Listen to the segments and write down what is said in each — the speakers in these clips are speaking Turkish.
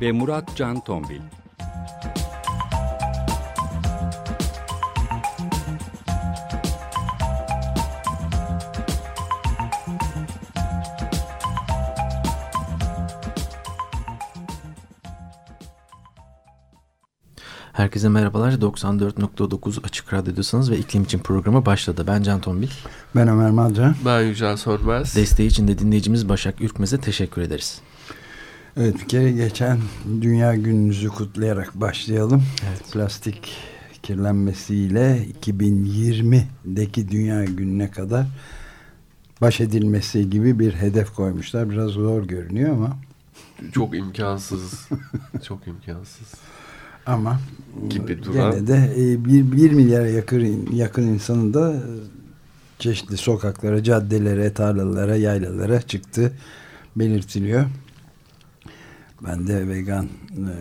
ve Murat Can Tombil. Herkese merhabalar. 94.9 Açık Radyo'dasınız ve iklim için programı başladı. Ben Can Tombil. Ben Ömer Madra. Ben Yücel Sönmez. Desteği için de dinleyicimiz Başak Ürkmez'e teşekkür ederiz. Evet bir kere geçen Dünya Gününüzü kutlayarak başlayalım. Evet. Plastik kirlenmesiyle 2020'deki Dünya Günü'ne kadar baş edilmesi gibi bir hedef koymuşlar. Biraz zor görünüyor ama. Çok imkansız. Çok imkansız. Ama gibi duran. gene de e, bir, bir milyara yakın, yakın insanın da çeşitli sokaklara, caddelere, tarlalara, yaylalara çıktı belirtiliyor. Ben de vegan e,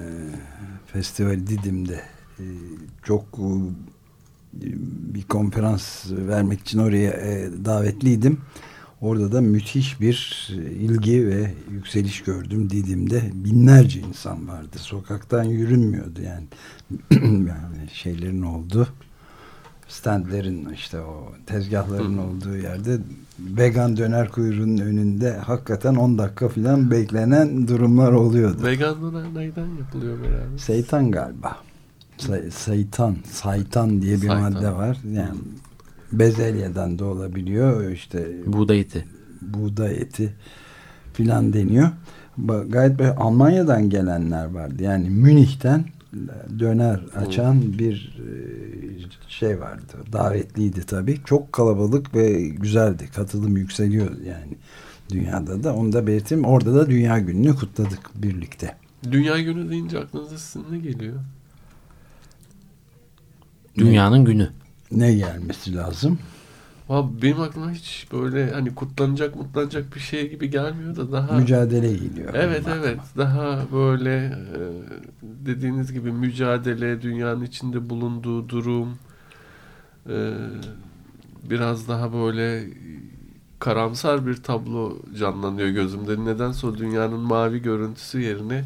festivali Didim'de e, çok e, bir konferans vermek için oraya e, davetliydim. Orada da müthiş bir ilgi ve yükseliş gördüm Didim'de. Binlerce insan vardı. Sokaktan yürünmüyordu yani. yani şeylerin oldu. Standlerin işte o tezgahların olduğu yerde vegan döner kuyruğunun önünde hakikaten 10 dakika falan beklenen durumlar oluyordu. Vegan döner neyden yapılıyor herhalde? Seytan galiba. Say, saytan, saytan diye bir saytan. madde var. Yani bezelyeden de olabiliyor. işte buğday eti. Buğday eti filan deniyor. Gayet böyle Almanya'dan gelenler vardı. Yani Münih'ten döner açan hmm. bir şey vardı. Davetliydi tabii. Çok kalabalık ve güzeldi. Katılım yükseliyor yani dünyada da. Onu da belirteyim. Orada da Dünya Günü'nü kutladık birlikte. Dünya Günü deyince aklınıza sizin ne geliyor? Dünyanın ne, günü. Ne gelmesi lazım? Abi benim aklıma hiç böyle hani kutlanacak mutlanacak bir şey gibi gelmiyor da daha mücadele geliyor. Evet evet daha böyle dediğiniz gibi mücadele dünyanın içinde bulunduğu durum biraz daha böyle karamsar bir tablo canlanıyor gözümde. Nedense dünyanın mavi görüntüsü yerine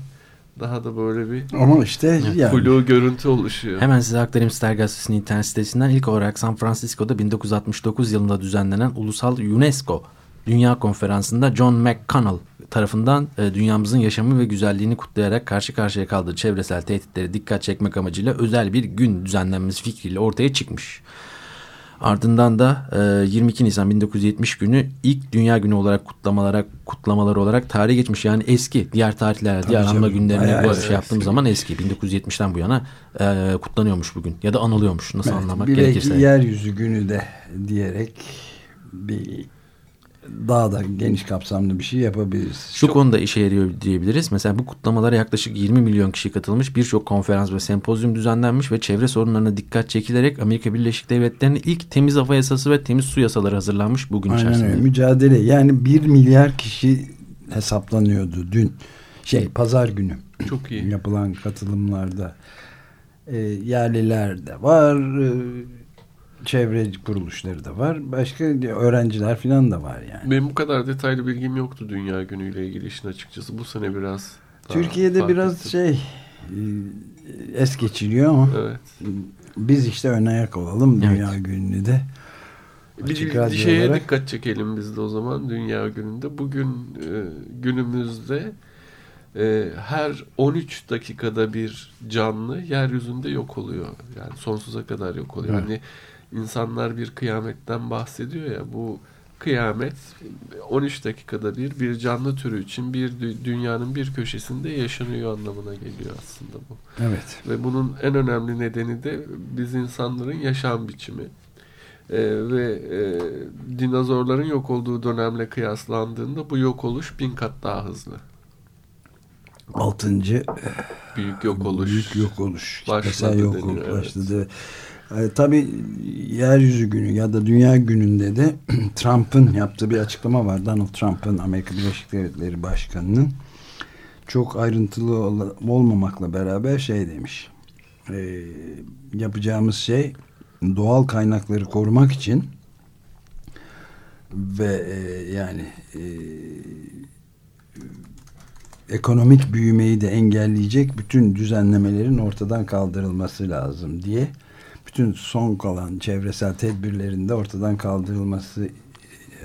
daha da böyle bir ama işte yani. flu görüntü oluşuyor. Hemen size aktarayım Star Gazetesi'nin internet sitesinden ilk olarak San Francisco'da 1969 yılında düzenlenen Ulusal UNESCO Dünya Konferansı'nda John McConnell tarafından e, dünyamızın yaşamı ve güzelliğini kutlayarak karşı karşıya kaldığı çevresel tehditleri dikkat çekmek amacıyla özel bir gün düzenlenmesi fikriyle ortaya çıkmış. Ardından da e, 22 Nisan 1970 günü ilk Dünya Günü olarak kutlamalara kutlamalar olarak tarihe geçmiş. Yani eski diğer tarihler, diğer anma günlerine bu şey yaptığım zaman eski. 1970'ten bu yana e, kutlanıyormuş bugün ya da anılıyormuş. Nasıl evet, anlamak gerekirse. Belki yeryüzü günü de diyerek bir daha da geniş kapsamlı bir şey yapabiliriz. Şu Çok... konuda işe yarıyor diyebiliriz. Mesela bu kutlamalara yaklaşık 20 milyon kişi katılmış. Birçok konferans ve sempozyum düzenlenmiş ve çevre sorunlarına dikkat çekilerek Amerika Birleşik Devletleri'nin ilk temiz hava yasası ve temiz su yasaları hazırlanmış bugün Aynen içerisinde. Öyle. Mücadele yani 1 milyar kişi hesaplanıyordu dün. Şey pazar günü. Çok iyi. Yapılan katılımlarda. E, yerliler de var. E, çevre kuruluşları da var. Başka öğrenciler falan da var yani. Benim bu kadar detaylı bilgim yoktu Dünya Günü ile ilgili işin açıkçası. Bu sene biraz Türkiye'de biraz ettim. şey e, es geçiliyor ama evet. biz işte ön ayak olalım evet. Dünya Günü'nü de. Bir, bir şeye olarak. dikkat çekelim biz de o zaman Dünya Günü'nde. Bugün e, günümüzde e, her 13 dakikada bir canlı yeryüzünde yok oluyor. Yani sonsuza kadar yok oluyor. Evet. Hani insanlar bir kıyametten bahsediyor ya bu kıyamet 13 dakikada bir bir canlı türü için bir dünyanın bir köşesinde yaşanıyor anlamına geliyor aslında bu. Evet. Ve bunun en önemli nedeni de biz insanların yaşam biçimi. Ee, ve e, dinozorların yok olduğu dönemle kıyaslandığında bu yok oluş bin kat daha hızlı. altıncı büyük yok oluş büyük yok oluş başladı yok deniyor, evet. E, tabii yeryüzü günü ya da dünya gününde de Trump'ın yaptığı bir açıklama var. Donald Trump'ın Amerika Birleşik Devletleri Başkanı'nın çok ayrıntılı ol olmamakla beraber şey demiş. E, yapacağımız şey doğal kaynakları korumak için ve e, yani e, ekonomik büyümeyi de engelleyecek bütün düzenlemelerin ortadan kaldırılması lazım diye bütün son kalan çevresel tedbirlerinde ortadan kaldırılması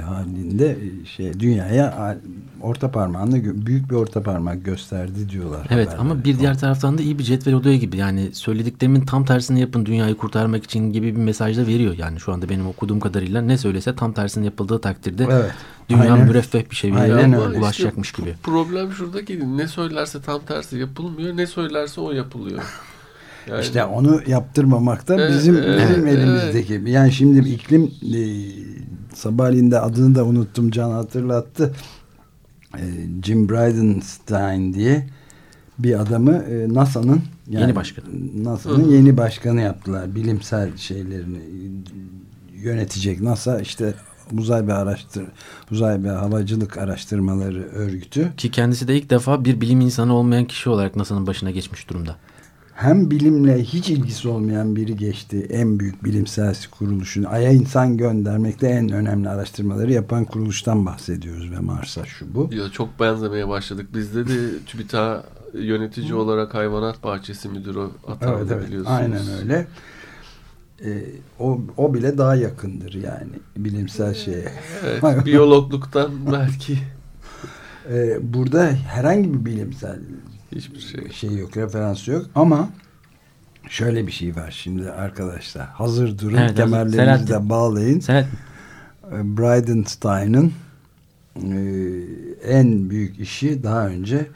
halinde şey dünyaya orta parmağını büyük bir orta parmak gösterdi diyorlar. Evet ama bir diğer taraftan da iyi bir cetvel odaya gibi yani söylediklerimin tam tersini yapın dünyayı kurtarmak için gibi bir mesaj da veriyor. Yani şu anda benim okuduğum kadarıyla ne söylese tam tersini yapıldığı takdirde evet. dünya Aynen. müreffeh bir seviyeye ulaşacakmış işte gibi. Problem şuradaki ne söylerse tam tersi yapılmıyor ne söylerse o yapılıyor. Yani, işte onu yaptırmamak da bizim evet, bizim elimizdeki. Evet. Yani şimdi iklim e, sabahleyin de adını da unuttum Can hatırlattı. E, Jim Bridenstine diye bir adamı e, NASA'nın yani yeni başkanı. NASA'nın yeni başkanı yaptılar. Bilimsel şeylerini yönetecek NASA işte uzay ve araştır uzay ve havacılık araştırmaları örgütü ki kendisi de ilk defa bir bilim insanı olmayan kişi olarak NASA'nın başına geçmiş durumda hem bilimle hiç ilgisi olmayan biri geçti. En büyük bilimsel kuruluşun Ay'a insan göndermekte en önemli araştırmaları yapan kuruluştan bahsediyoruz ve Mars'a şu bu. Ya çok benzemeye başladık. Bizde de TÜBİTAK yönetici olarak hayvanat bahçesi müdürü atandı evet, evet, biliyorsunuz. Aynen öyle. Ee, o, o bile daha yakındır yani bilimsel şeye. Evet, biyologluktan belki. Ee, burada herhangi bir bilimsel Hiçbir şey. şey yok, referans yok ama şöyle bir şey var şimdi arkadaşlar. Hazır durun, evet, kemerlerinizi de bağlayın. Selahattin. Ee, Bridenstine'ın e, en büyük işi daha önce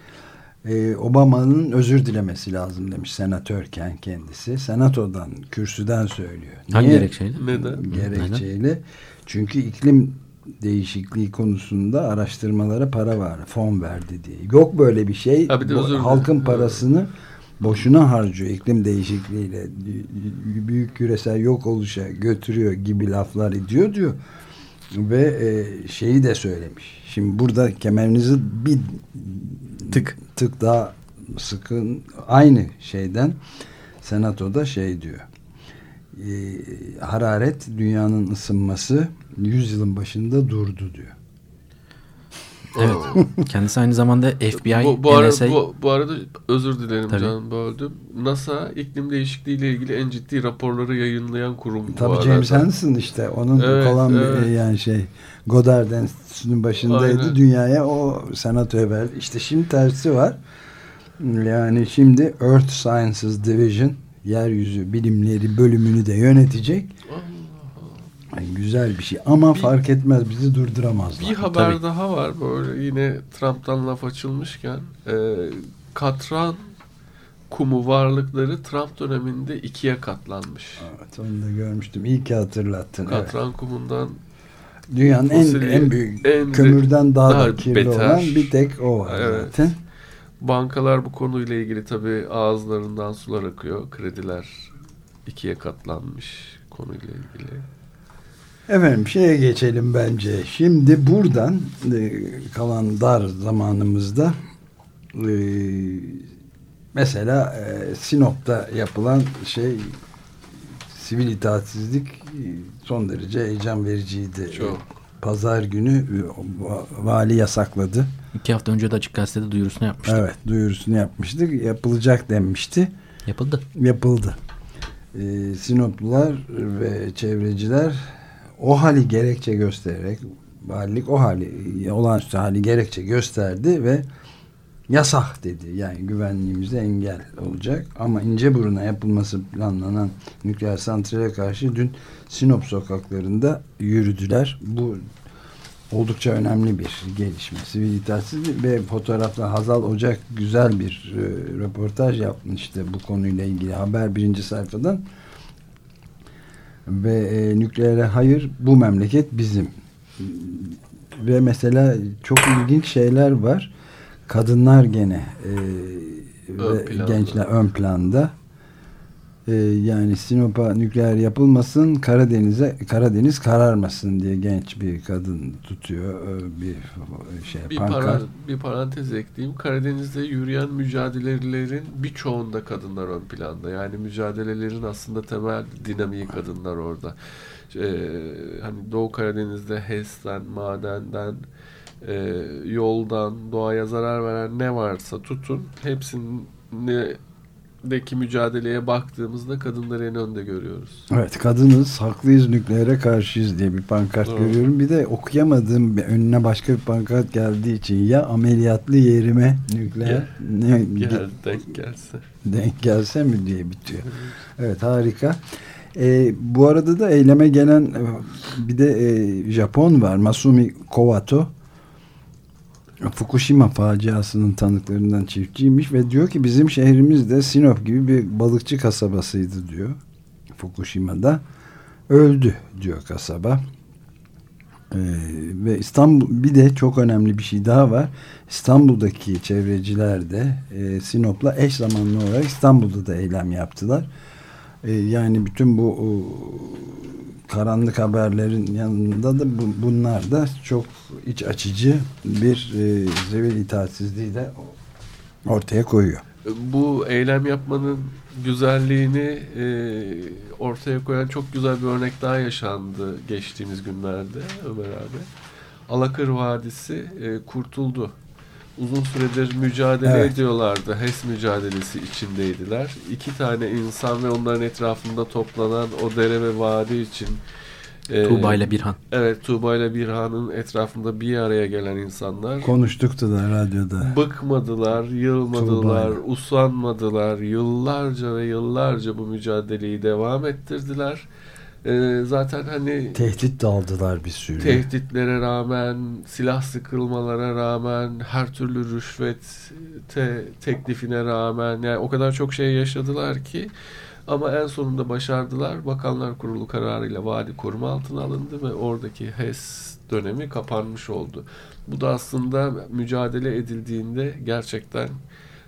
e, Obama'nın özür dilemesi lazım demiş senatörken kendisi. Senatodan, kürsüden söylüyor. Hangi gerekçeyle? Neden? Gerekçeyle. Neden? Çünkü iklim değişikliği konusunda araştırmalara para var, fon verdi diye. Yok böyle bir şey. Ha, bir halkın parasını boşuna harcıyor iklim değişikliğiyle büyük küresel yok oluşa götürüyor gibi laflar ediyor diyor. Ve e, şeyi de söylemiş. Şimdi burada kemerinizi bir tık tık daha sıkın aynı şeyden senatoda şey diyor. E, hararet dünyanın ısınması 100 yılın başında durdu diyor. Evet. Kendisi aynı zamanda FBI, bu, bu, NSA... Ara, bu, bu arada özür dilerim Tabii. canım böldüm. NASA iklim değişikliği ile ilgili en ciddi raporları yayınlayan kurum Tabii James Hansen işte. Onun evet, kalan evet. yani şey Goddard Enstitüsü'nün başındaydı. Aynen. Dünyaya o senatoya verdi. İşte şimdi tersi var. Yani şimdi Earth Sciences Division yeryüzü bilimleri bölümünü de yönetecek. Yani güzel bir şey ama bir, fark etmez bizi durduramazlar. Bir haber Tabii. daha var böyle yine Trump'tan laf açılmışken e, katran kumu varlıkları Trump döneminde ikiye katlanmış. Evet onu da görmüştüm. İyi ki hatırlattın. Katran evet. kumundan dünyanın en, en büyük en kömürden daha, daha da kirli beter. olan bir tek o var evet. zaten. Bankalar bu konuyla ilgili tabii ağızlarından sular akıyor. Krediler ikiye katlanmış konuyla ilgili. Efendim şeye geçelim bence. Şimdi buradan e, kalan dar zamanımızda e, mesela e, Sinop'ta yapılan şey sivil itaatsizlik son derece heyecan vericiydi. Çok. Pazar günü vali yasakladı. İki hafta önce de açık gazetede duyurusunu yapmıştık. Evet duyurusunu yapmıştık. Yapılacak denmişti. Yapıldı. Yapıldı. Ee, Sinoplular ve çevreciler o hali gerekçe göstererek valilik o hali olağanüstü hali gerekçe gösterdi ve yasak dedi. Yani güvenliğimize engel olacak. Ama ince buruna yapılması planlanan nükleer santrale karşı dün Sinop sokaklarında yürüdüler. Bu oldukça önemli bir gelişme. Sivil itaatsizlik ve fotoğrafla Hazal Ocak güzel bir e, röportaj yapmıştı bu konuyla ilgili haber birinci sayfadan ve e, nükleere hayır bu memleket bizim ve mesela çok ilginç şeyler var kadınlar gene e, ön ve gençler ön planda. E, yani Sinop'a nükleer yapılmasın, Karadeniz'e Karadeniz kararmasın diye genç bir kadın tutuyor e, bir şey bir, para, bir parantez ekleyeyim. Karadeniz'de yürüyen mücadelelerin birçoğunda kadınlar ön planda. Yani mücadelelerin aslında temel dinamiği kadınlar orada. Ee, hani Doğu Karadeniz'de HES'ten, madenden, e, yoldan, doğaya zarar veren ne varsa tutun hepsini deki mücadeleye baktığımızda kadınları en önde görüyoruz. Evet kadınız haklıyız nükleere karşıyız diye bir pankart Doğru. görüyorum. Bir de okuyamadığım önüne başka bir pankart geldiği için ya ameliyatlı yerime nükleer gel, ne, gel, denk gelse. Denk gelse mi diye bitiyor. Evet harika. E, bu arada da eyleme gelen e, bir de e, Japon var Masumi Kowato Fukushima faciasının tanıklarından çiftçiymiş ve diyor ki bizim şehrimiz de Sinop gibi bir balıkçı kasabasıydı diyor. Fukushima'da öldü diyor kasaba. Ee, ve İstanbul bir de çok önemli bir şey daha var. İstanbul'daki çevreciler de e, Sinop'la eş zamanlı olarak İstanbul'da da eylem yaptılar. E, yani bütün bu o, karanlık haberlerin yanında da bu, bunlar da çok iç açıcı bir e, zevil itaatsizliği de ortaya koyuyor. Bu eylem yapmanın güzelliğini e, ortaya koyan çok güzel bir örnek daha yaşandı geçtiğimiz günlerde Ömer abi. Alakır Vadisi e, kurtuldu uzun süredir mücadele evet. ediyorlardı. HES mücadelesi içindeydiler. İki tane insan ve onların etrafında toplanan o dere ve vadi için e, Tuğba ile Birhan. Evet Tuğba ile Birhan'ın etrafında bir araya gelen insanlar. Konuştuktu da radyoda. Bıkmadılar, yılmadılar, Tuğba'yla. usanmadılar. Yıllarca ve yıllarca bu mücadeleyi devam ettirdiler. Ee, zaten hani tehdit de aldılar bir sürü. Tehditlere rağmen, silah sıkılmalara rağmen, her türlü rüşvet te, teklifine rağmen yani o kadar çok şey yaşadılar ki ama en sonunda başardılar. Bakanlar Kurulu kararıyla vadi koruma altına alındı ve oradaki HES dönemi kapanmış oldu. Bu da aslında mücadele edildiğinde gerçekten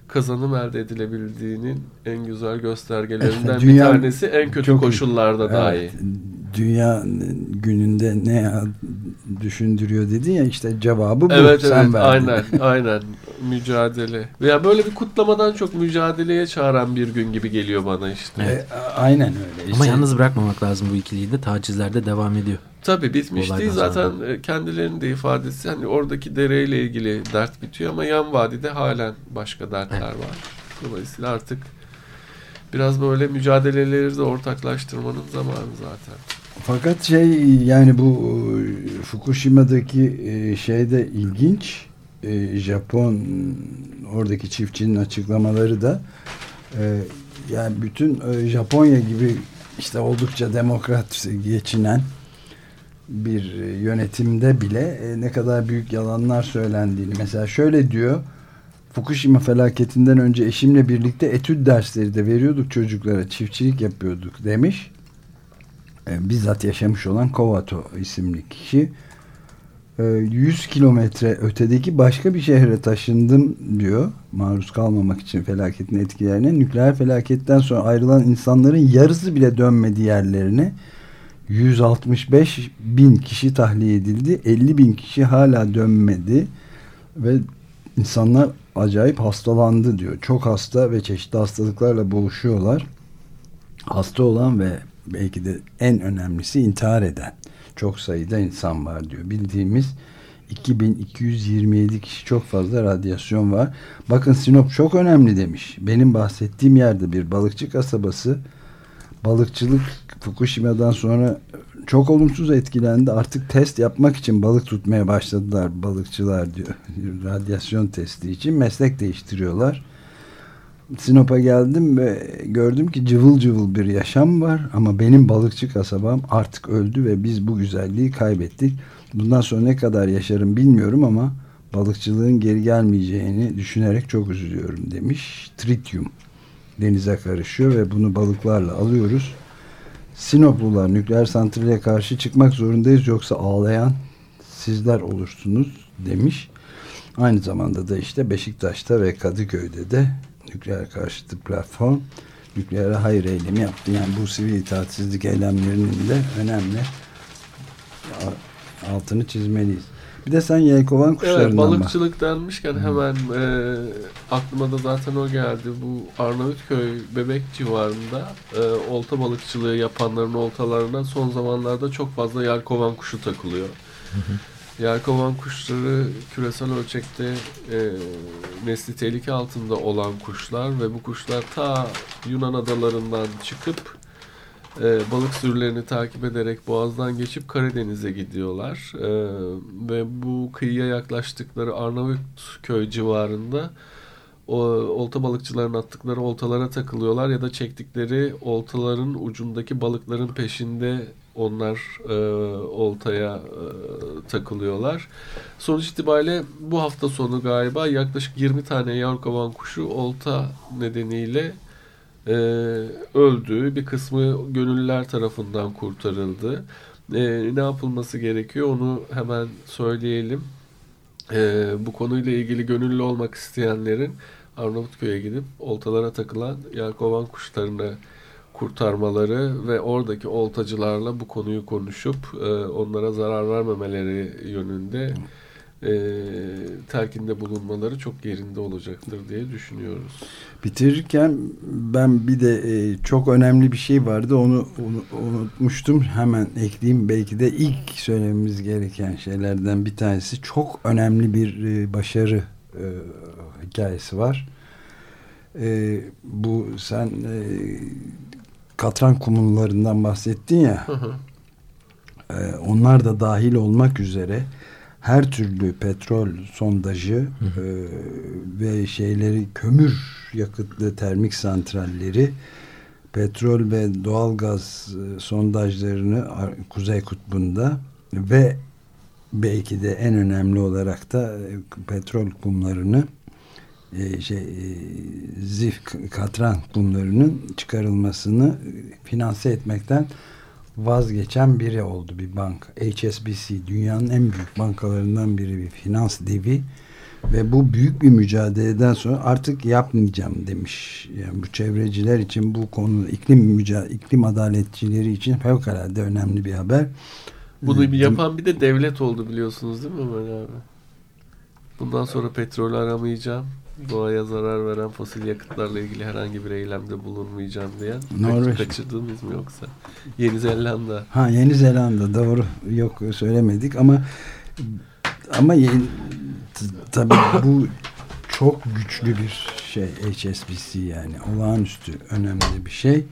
kazanım elde edilebildiğinin en güzel göstergelerinden dünya, bir tanesi en kötü çok, koşullarda evet, dahi. Dünya gününde ne düşündürüyor dedin ya işte cevabı bu. Evet Sen evet verdin. aynen aynen mücadele. Veya böyle bir kutlamadan çok mücadeleye çağıran bir gün gibi geliyor bana işte. Evet. E, aynen öyle. İşte. Ama yalnız bırakmamak lazım bu ikiliyi de tacizler de devam ediyor. Tabii bitmiş değil zaten sonra. E, kendilerinin de ifadesi hani oradaki dereyle ilgili dert bitiyor ama yan vadide halen başka dertler evet. var. Dolayısıyla artık biraz böyle mücadeleleri de ortaklaştırmanın zamanı zaten. Fakat şey yani bu e, Fukushima'daki e, şey de ilginç. Japon oradaki çiftçinin açıklamaları da yani bütün Japonya gibi işte oldukça demokrat geçinen bir yönetimde bile e, ne kadar büyük yalanlar söylendiğini mesela şöyle diyor Fukushima felaketinden önce eşimle birlikte etüt dersleri de veriyorduk çocuklara çiftçilik yapıyorduk demiş e, bizzat yaşamış olan Kovato isimli kişi 100 e, kilometre ötedeki başka bir şehre taşındım diyor maruz kalmamak için felaketin etkilerine nükleer felaketten sonra ayrılan insanların yarısı bile dönmedi yerlerine 165 bin kişi tahliye edildi. 50 bin kişi hala dönmedi. Ve insanlar acayip hastalandı diyor. Çok hasta ve çeşitli hastalıklarla boğuşuyorlar. Hasta olan ve belki de en önemlisi intihar eden çok sayıda insan var diyor. Bildiğimiz 2227 kişi çok fazla radyasyon var. Bakın Sinop çok önemli demiş. Benim bahsettiğim yerde bir balıkçı kasabası balıkçılık Fukushima'dan sonra çok olumsuz etkilendi. Artık test yapmak için balık tutmaya başladılar balıkçılar diyor. Radyasyon testi için meslek değiştiriyorlar. Sinop'a geldim ve gördüm ki cıvıl cıvıl bir yaşam var ama benim balıkçı kasabam artık öldü ve biz bu güzelliği kaybettik. Bundan sonra ne kadar yaşarım bilmiyorum ama balıkçılığın geri gelmeyeceğini düşünerek çok üzülüyorum demiş. Tritium denize karışıyor ve bunu balıklarla alıyoruz. Sinoplular nükleer santrale karşı çıkmak zorundayız yoksa ağlayan sizler olursunuz demiş. Aynı zamanda da işte Beşiktaş'ta ve Kadıköy'de de nükleer karşıtı platform nükleere hayır eylemi yaptı. Yani bu sivil itaatsizlik eylemlerinin de önemli altını çizmeliyiz. Bir de sen yelkovan kuşlarından Evet balıkçılık bak. denmişken hemen e, aklıma da zaten o geldi. Bu Arnavutköy Bebek civarında e, olta balıkçılığı yapanların oltalarına son zamanlarda çok fazla yelkovan kuşu takılıyor. Hı Yelkovan kuşları küresel ölçekte e, nesli tehlike altında olan kuşlar ve bu kuşlar ta Yunan adalarından çıkıp e, balık sürülerini takip ederek boğazdan geçip Karadeniz'e gidiyorlar. E, ve bu kıyıya yaklaştıkları Arnavutköy civarında o, olta balıkçıların attıkları oltalara takılıyorlar ya da çektikleri oltaların ucundaki balıkların peşinde onlar e, oltaya e, takılıyorlar. Sonuç itibariyle bu hafta sonu galiba yaklaşık 20 tane yavrukavan kuşu olta nedeniyle e, öldü. Bir kısmı gönüllüler tarafından kurtarıldı. E, ne yapılması gerekiyor onu hemen söyleyelim. E, bu konuyla ilgili gönüllü olmak isteyenlerin Arnavutköy'e gidip oltalara takılan yelkovan kuşlarını kurtarmaları ve oradaki oltacılarla bu konuyu konuşup e, onlara zarar vermemeleri yönünde e, telkinde bulunmaları çok yerinde olacaktır diye düşünüyoruz. Bitirirken ben bir de e, çok önemli bir şey vardı onu, onu unutmuştum hemen ekleyeyim belki de ilk söylememiz gereken şeylerden bir tanesi çok önemli bir e, başarı e, hikayesi var. E, bu sen e, katran kumullarından bahsettin ya hı hı. E, onlar da dahil olmak üzere her türlü petrol sondajı hı hı. E, ve şeyleri kömür yakıtlı termik santralleri petrol ve doğalgaz e, sondajlarını Kuzey Kutbu'nda ve belki de en önemli olarak da e, petrol kumlarını e, şey e, zif katran kumlarının çıkarılmasını finanse etmekten vazgeçen biri oldu bir bank. HSBC dünyanın en büyük bankalarından biri bir finans devi ve bu büyük bir mücadeleden sonra artık yapmayacağım demiş. Yani bu çevreciler için bu konu iklim mücadele, iklim adaletçileri için fevkalade önemli bir haber. Bunu bir yapan bir de devlet oldu biliyorsunuz değil mi Ömer abi? Bundan sonra petrol aramayacağım doğaya zarar veren fosil yakıtlarla ilgili herhangi bir eylemde bulunmayacağım diyen Norveç. kaçırdınız mı yoksa? Yeni Zelanda. Ha Yeni Zelanda doğru. Yok söylemedik ama ama yeni, tabii bu çok güçlü bir şey HSBC yani olağanüstü önemli bir şey.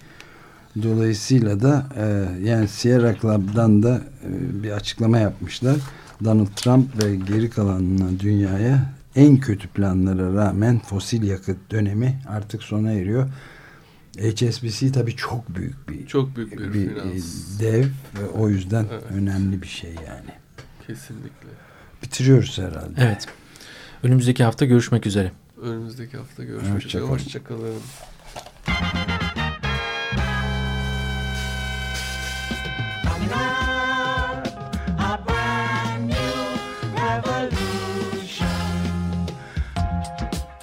Dolayısıyla da e, yani Sierra Club'dan da e, bir açıklama yapmışlar. Donald Trump ve geri kalanına dünyaya en kötü planlara rağmen fosil yakıt dönemi artık sona eriyor. HSBC tabii çok büyük bir çok büyük bir, bir finans. dev ve o yüzden evet. önemli bir şey yani. Kesinlikle. Bitiriyoruz herhalde. Evet. Önümüzdeki hafta görüşmek üzere. Önümüzdeki hafta görüşmek Hoşça üzere. Hoşçakalın.